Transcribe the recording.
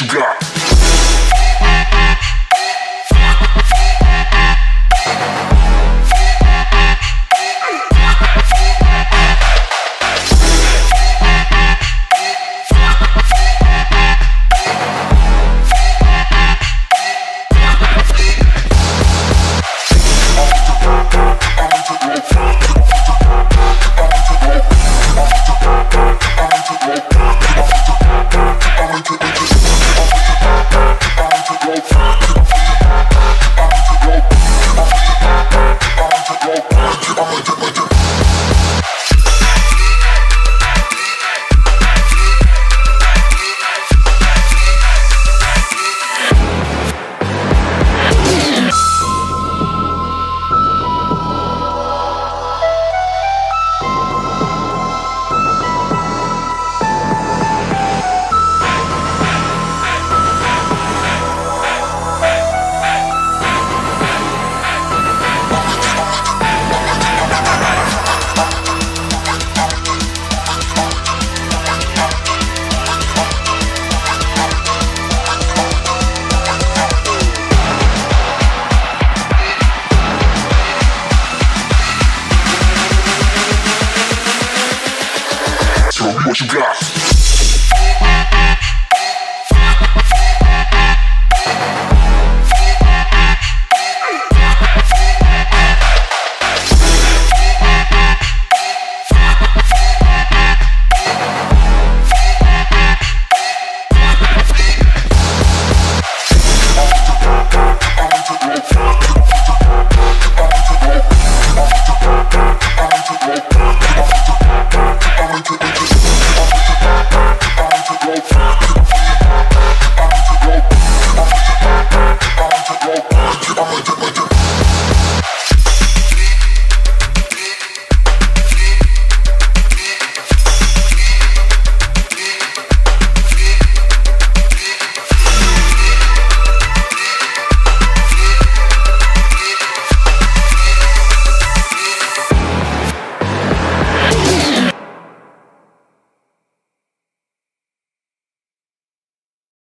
you got. You got.